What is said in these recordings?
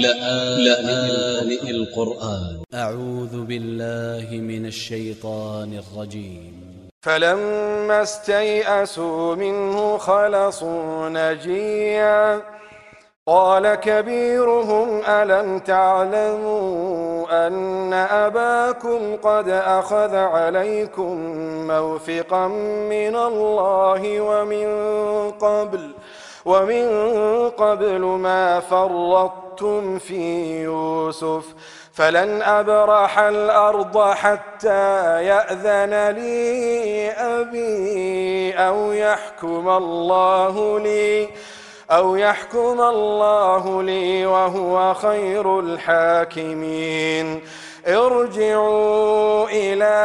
لآن القرآن. أ ع و ذ ب ا ل ل ه من ا ل ش ي ط ا ن ا ل ج ي م فلما استيئسوا منه خلصوا نجيا. قال كبيرهم ألم تعلموا أن أباكم قد أخذ عليكم موثقا من الله ومن قبل ومن قبل ما فرطتم في يوسف فلن أبرح الأرض حتى يأذن لي أبي أو يحكم الله لي أو يحكم الله لي وهو خير الحاكمين. ارجعوا إلى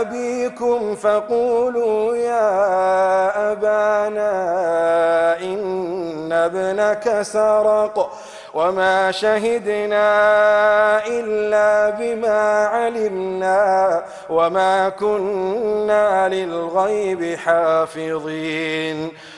أبيكم فقولوا يا أبانا إن ابنك سرق. وما شهدنا إلا بما علمنا وما كنا للغيب حافظين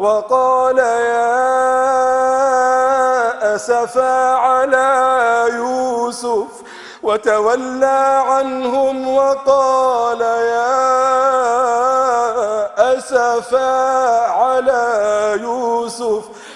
وقال يا أسفا على يوسف وتولى عنهم وقال يا أسفا على يوسف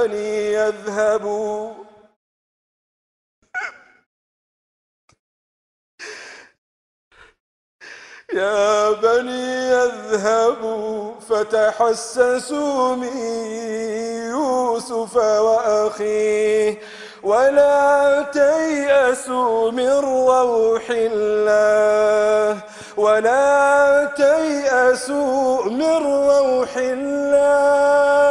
بني يذهبوا يا بني يذهبوا فتحسسوا من يوسف وأخيه. ولا تيأسوا من روح الله. ولا تيأسوا من روح الله.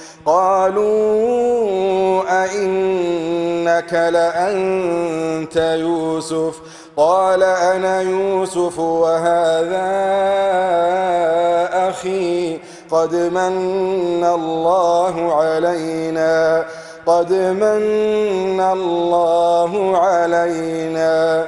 قالوا أئنك لأنت يوسف؟ قال أنا يوسف وهذا أخي. قد من الله علينا قد من الله علينا.